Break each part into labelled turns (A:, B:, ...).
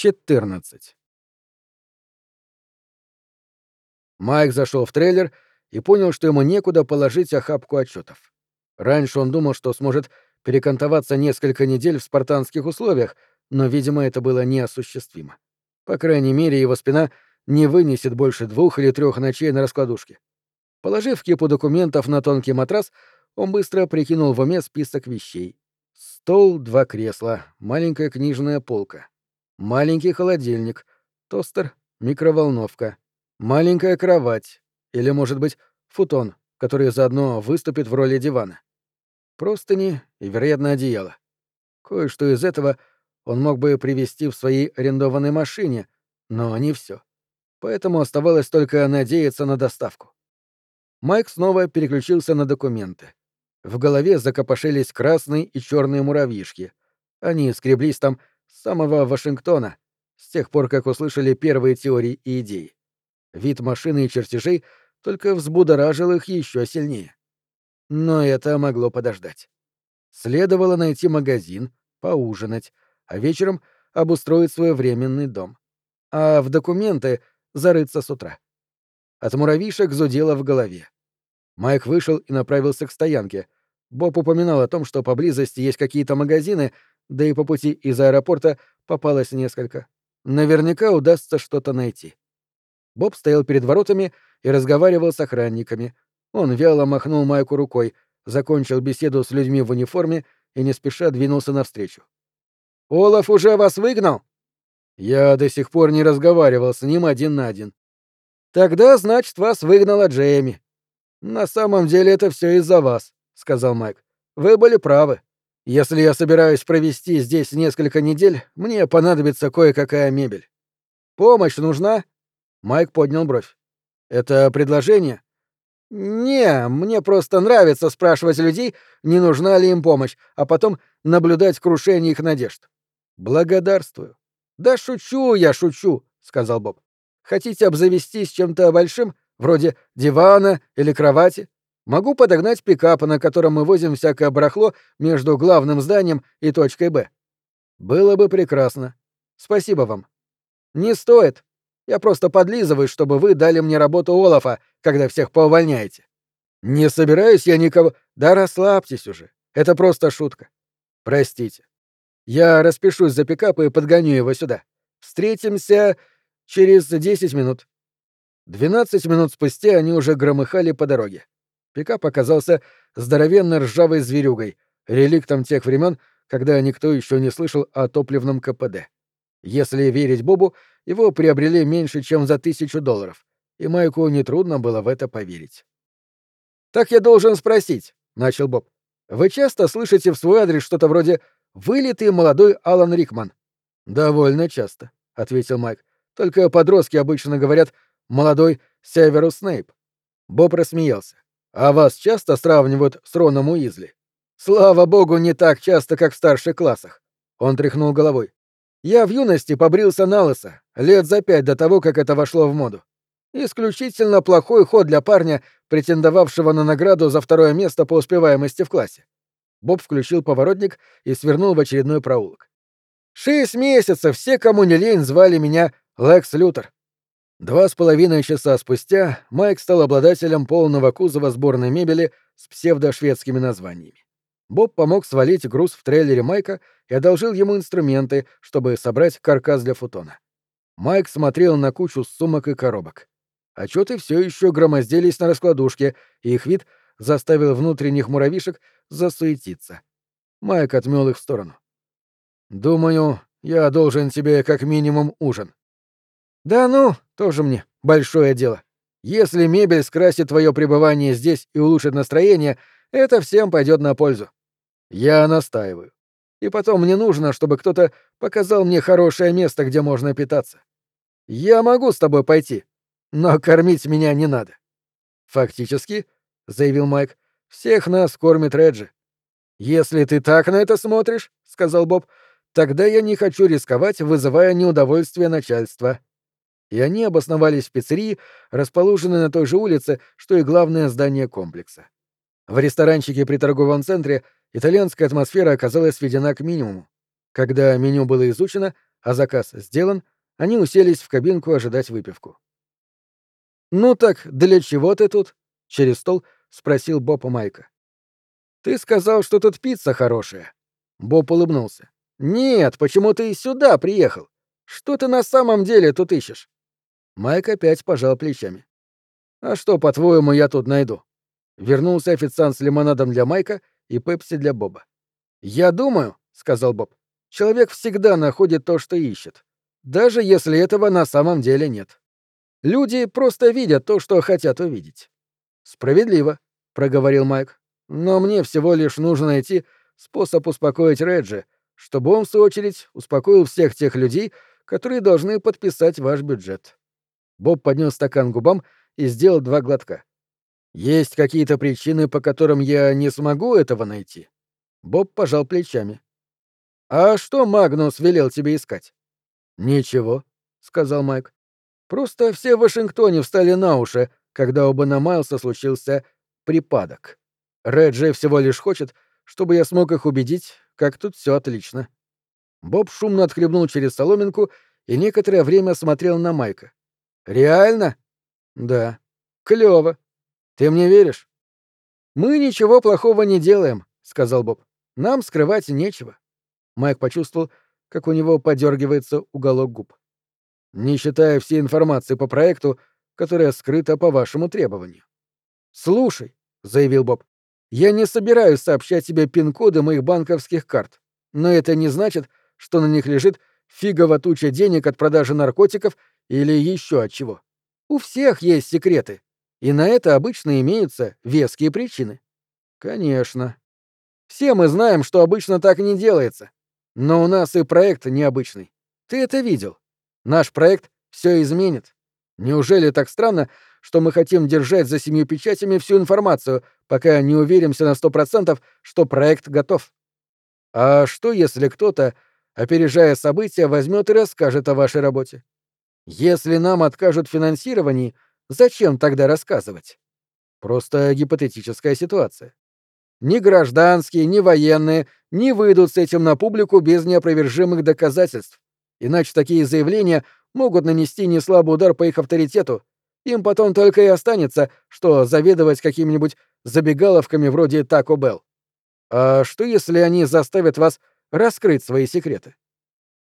A: 14. Майк зашел в трейлер и понял, что ему некуда положить охапку отчетов. Раньше он думал, что сможет перекантоваться несколько недель в спартанских условиях, но, видимо, это было неосуществимо. По крайней мере, его спина не вынесет больше двух или трех ночей на раскладушке. Положив кипу документов на тонкий матрас, он быстро прикинул в уме список вещей. Стол, два кресла, маленькая книжная полка, маленький холодильник, тостер, микроволновка, маленькая кровать или, может быть, футон, который заодно выступит в роли дивана. Простыни и, вероятно, одеяло. Кое-что из этого он мог бы привезти в своей арендованной машине, но не все. Поэтому оставалось только надеяться на доставку. Майк снова переключился на документы. В голове закопошились красные и черные муравьишки. Они скреблись там с самого Вашингтона, с тех пор, как услышали первые теории и идеи. Вид машины и чертежей только взбудоражил их еще сильнее. Но это могло подождать. Следовало найти магазин, поужинать, а вечером обустроить свой временный дом. А в документы зарыться с утра. От муравьишек зудело в голове. Майк вышел и направился к стоянке. Боб упоминал о том, что поблизости есть какие-то магазины, да и по пути из аэропорта попалось несколько. Наверняка удастся что-то найти. Боб стоял перед воротами и разговаривал с охранниками. Он вяло махнул Майку рукой, закончил беседу с людьми в униформе и не спеша двинулся навстречу. «Олаф уже вас выгнал?» «Я до сих пор не разговаривал с ним один на один». «Тогда, значит, вас выгнала Джейми», «На самом деле это все из-за вас», — сказал Майк. «Вы были правы. Если я собираюсь провести здесь несколько недель, мне понадобится кое-какая мебель. Помощь нужна?» Майк поднял бровь. «Это предложение?» «Не, мне просто нравится спрашивать людей, не нужна ли им помощь, а потом наблюдать крушение их надежд». «Благодарствую». «Да шучу я, шучу», — сказал Боб. «Хотите обзавестись чем-то большим? Вроде дивана или кровати. Могу подогнать пикап, на котором мы возим всякое барахло между главным зданием и точкой Б. Было бы прекрасно. Спасибо вам. Не стоит. Я просто подлизываюсь, чтобы вы дали мне работу Олафа, когда всех поувольняете. Не собираюсь я никого... Да расслабьтесь уже. Это просто шутка. Простите. Я распишусь за пикап и подгоню его сюда. Встретимся через десять минут. Двенадцать минут спустя они уже громыхали по дороге. Пикап оказался здоровенной ржавой зверюгой, реликтом тех времен, когда никто еще не слышал о топливном КПД. Если верить Бобу, его приобрели меньше, чем за тысячу долларов, и Майку нетрудно было в это поверить. «Так я должен спросить», — начал Боб. «Вы часто слышите в свой адрес что-то вроде «вылитый молодой Алан Рикман»?» «Довольно часто», — ответил Майк. «Только подростки обычно говорят молодой Северус Снейп. Боб рассмеялся. А вас часто сравнивают с Роном Уизли? Слава богу, не так часто, как в старших классах. Он тряхнул головой. Я в юности побрился на лысо, лет за пять до того, как это вошло в моду. Исключительно плохой ход для парня, претендовавшего на награду за второе место по успеваемости в классе. Боб включил поворотник и свернул в очередной проулок. Шесть месяцев все, кому не лень, звали меня Лекс Лютер. Два с половиной часа спустя Майк стал обладателем полного кузова сборной мебели с псевдошведскими названиями. Боб помог свалить груз в трейлере Майка и одолжил ему инструменты, чтобы собрать каркас для футона. Майк смотрел на кучу сумок и коробок. Отчеты все еще громоздились на раскладушке, и их вид заставил внутренних муравишек засуетиться. Майк отмел их в сторону. «Думаю, я должен тебе как минимум ужин», да ну, тоже мне большое дело. Если мебель скрасит твое пребывание здесь и улучшит настроение, это всем пойдет на пользу. Я настаиваю. И потом мне нужно, чтобы кто-то показал мне хорошее место, где можно питаться. Я могу с тобой пойти, но кормить меня не надо. Фактически, заявил Майк, всех нас кормит Реджи. Если ты так на это смотришь, сказал Боб, тогда я не хочу рисковать, вызывая неудовольствие начальства и они обосновались в пиццерии, расположенной на той же улице, что и главное здание комплекса. В ресторанчике при торговом центре итальянская атмосфера оказалась сведена к минимуму. Когда меню было изучено, а заказ сделан, они уселись в кабинку ожидать выпивку. «Ну так, для чего ты тут?» — через стол спросил Боб Майка. «Ты сказал, что тут пицца хорошая». Боб улыбнулся. «Нет, почему ты сюда приехал? Что ты на самом деле тут ищешь?» Майк опять пожал плечами. «А что, по-твоему, я тут найду?» Вернулся официант с лимонадом для Майка и пепси для Боба. «Я думаю», — сказал Боб, — «человек всегда находит то, что ищет, даже если этого на самом деле нет. Люди просто видят то, что хотят увидеть». «Справедливо», — проговорил Майк. «Но мне всего лишь нужно найти способ успокоить Реджи, чтобы он, в свою очередь, успокоил всех тех людей, которые должны подписать ваш бюджет». Боб поднес стакан губам и сделал два глотка. «Есть какие-то причины, по которым я не смогу этого найти?» Боб пожал плечами. «А что Магнус велел тебе искать?» «Ничего», — сказал Майк. «Просто все в Вашингтоне встали на уши, когда у Бена Майлса случился припадок. Реджи всего лишь хочет, чтобы я смог их убедить, как тут все отлично». Боб шумно отхлебнул через соломинку и некоторое время смотрел на Майка. «Реально?» «Да». «Клёво. Ты мне веришь?» «Мы ничего плохого не делаем», — сказал Боб. «Нам скрывать нечего». Майк почувствовал, как у него подергивается уголок губ. «Не считая всей информации по проекту, которая скрыта по вашему требованию». «Слушай», — заявил Боб, — «я не собираюсь сообщать тебе пин-коды моих банковских карт, но это не значит, что на них лежит фигово туча денег от продажи наркотиков или еще от чего. У всех есть секреты, и на это обычно имеются веские причины. Конечно. Все мы знаем, что обычно так не делается. Но у нас и проект необычный. Ты это видел. Наш проект все изменит. Неужели так странно, что мы хотим держать за семью печатями всю информацию, пока не уверимся на сто процентов, что проект готов? А что, если кто-то, опережая события, возьмет и расскажет о вашей работе? Если нам откажут в финансировании, зачем тогда рассказывать? Просто гипотетическая ситуация. Ни гражданские, ни военные не выйдут с этим на публику без неопровержимых доказательств. Иначе такие заявления могут нанести неслабый удар по их авторитету. Им потом только и останется, что заведовать какими-нибудь забегаловками вроде Taco Bell. А что если они заставят вас раскрыть свои секреты?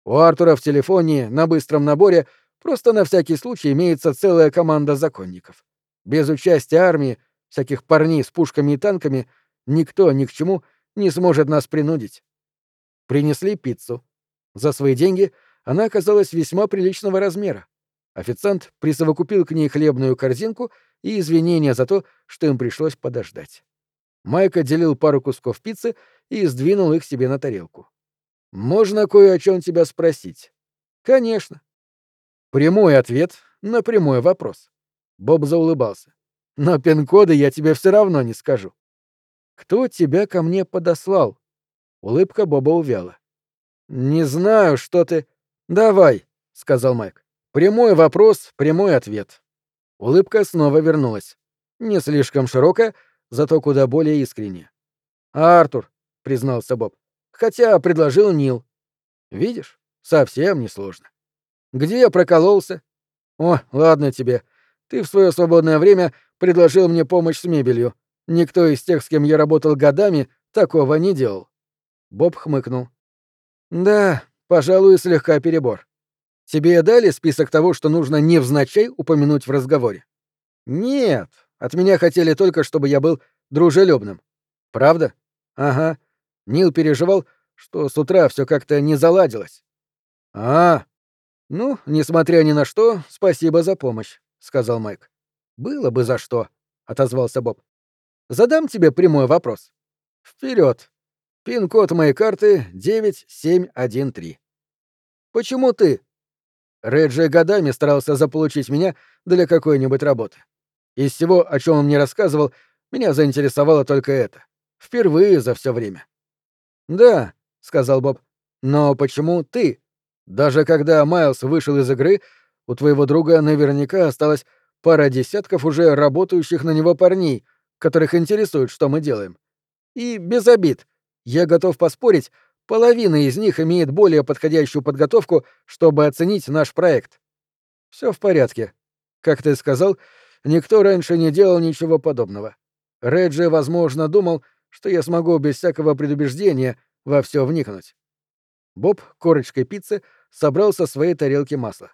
A: У Артура в телефоне на быстром наборе просто на всякий случай имеется целая команда законников. Без участия армии, всяких парней с пушками и танками — Никто ни к чему не сможет нас принудить. Принесли пиццу. За свои деньги она оказалась весьма приличного размера. Официант присовокупил к ней хлебную корзинку и извинения за то, что им пришлось подождать. Майк отделил пару кусков пиццы и сдвинул их себе на тарелку. «Можно кое о чем тебя спросить?» «Конечно». Прямой ответ на прямой вопрос. Боб заулыбался. «Но пин-коды я тебе все равно не скажу». Кто тебя ко мне подослал? Улыбка Боба увяла. Не знаю, что ты. Давай, сказал Майк. Прямой вопрос, прямой ответ. Улыбка снова вернулась. Не слишком широкая, зато куда более искренняя. Артур, признался Боб. Хотя предложил Нил. Видишь, совсем не сложно. Где я прокололся? О, ладно тебе. Ты в свое свободное время предложил мне помощь с мебелью. Никто из тех, с кем я работал годами, такого не делал. Боб хмыкнул. Да, пожалуй, слегка перебор. Тебе дали список того, что нужно невзначай упомянуть в разговоре? Нет, от меня хотели только, чтобы я был дружелюбным. Правда? Ага. Нил переживал, что с утра все как-то не заладилось. А, ну, несмотря ни на что, спасибо за помощь, сказал Майк. Было бы за что, отозвался Боб. Задам тебе прямой вопрос. Вперед. Пин-код моей карты 9713. Почему ты? Реджи годами старался заполучить меня для какой-нибудь работы. Из всего, о чем он мне рассказывал, меня заинтересовало только это. Впервые за все время. Да, сказал Боб. Но почему ты? Даже когда Майлз вышел из игры, у твоего друга наверняка осталось пара десятков уже работающих на него парней — которых интересует, что мы делаем. И без обид. Я готов поспорить, половина из них имеет более подходящую подготовку, чтобы оценить наш проект. Все в порядке. Как ты сказал, никто раньше не делал ничего подобного. Реджи, возможно, думал, что я смогу без всякого предубеждения во все вникнуть. Боб корочкой пиццы собрал со своей тарелки масло.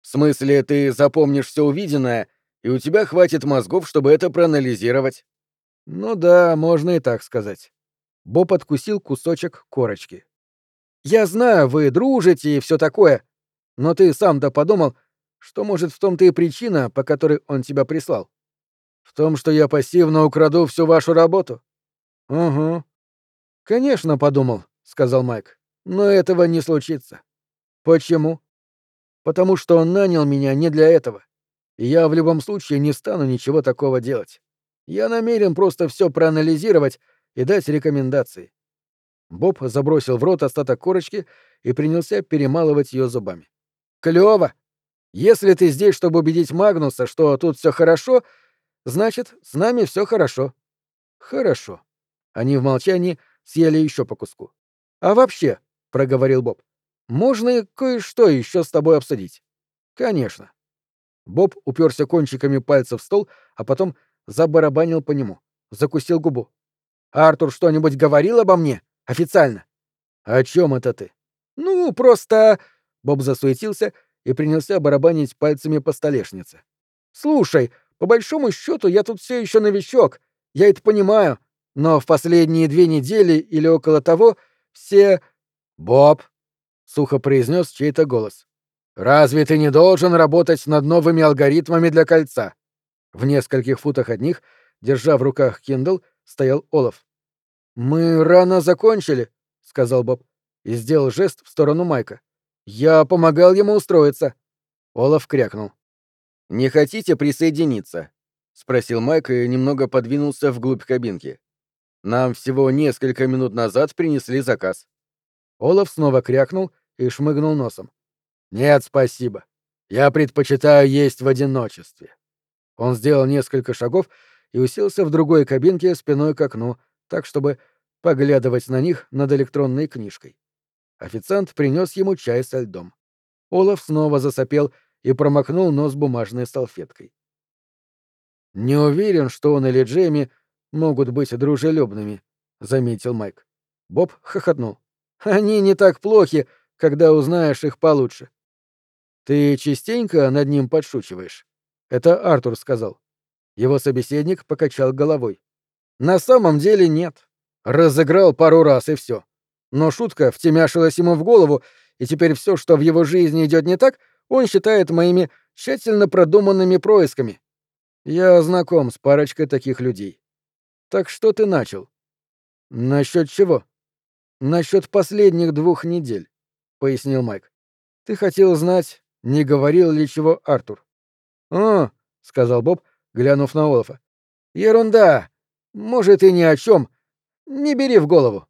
A: «В смысле, ты запомнишь все увиденное, и у тебя хватит мозгов, чтобы это проанализировать?» «Ну да, можно и так сказать». Боб откусил кусочек корочки. «Я знаю, вы дружите и все такое, но ты сам-то подумал, что, может, в том-то и причина, по которой он тебя прислал? В том, что я пассивно украду всю вашу работу?» «Угу». «Конечно, подумал», — сказал Майк. «Но этого не случится». «Почему?» «Потому что он нанял меня не для этого. И я в любом случае не стану ничего такого делать. Я намерен просто все проанализировать и дать рекомендации». Боб забросил в рот остаток корочки и принялся перемалывать ее зубами. Клево. Если ты здесь, чтобы убедить Магнуса, что тут все хорошо, значит, с нами все хорошо. Хорошо. Они в молчании съели еще по куску. А вообще, проговорил Боб, можно кое-что еще с тобой обсудить. Конечно. Боб уперся кончиками пальцев в стол, а потом забарабанил по нему, закусил губу. Артур что-нибудь говорил обо мне? Официально? О чем это ты? Ну, просто Боб засуетился и принялся барабанить пальцами по столешнице. «Слушай, по большому счету я тут все еще новичок, я это понимаю, но в последние две недели или около того все...» «Боб!» — сухо произнес чей-то голос. «Разве ты не должен работать над новыми алгоритмами для кольца?» В нескольких футах от них, держа в руках Kindle, стоял Олаф. «Мы рано закончили», — сказал Боб и сделал жест в сторону Майка. Я помогал ему устроиться. Олаф крякнул. Не хотите присоединиться? спросил Майк и немного подвинулся вглубь кабинки. Нам всего несколько минут назад принесли заказ. Олаф снова крякнул и шмыгнул носом. Нет, спасибо. Я предпочитаю есть в одиночестве. Он сделал несколько шагов и уселся в другой кабинке спиной к окну, так чтобы поглядывать на них над электронной книжкой. Официант принес ему чай со льдом. Олаф снова засопел и промокнул нос бумажной салфеткой. «Не уверен, что он или Джейми могут быть дружелюбными», — заметил Майк. Боб хохотнул. «Они не так плохи, когда узнаешь их получше». «Ты частенько над ним подшучиваешь?» Это Артур сказал. Его собеседник покачал головой. «На самом деле нет. Разыграл пару раз и все но шутка втемяшилась ему в голову, и теперь все, что в его жизни идет не так, он считает моими тщательно продуманными происками. Я знаком с парочкой таких людей. Так что ты начал? Насчет чего? Насчет последних двух недель, пояснил Майк. Ты хотел знать, не говорил ли чего Артур. О, сказал Боб, глянув на Олафа. Ерунда. Может, и ни о чем. Не бери в голову.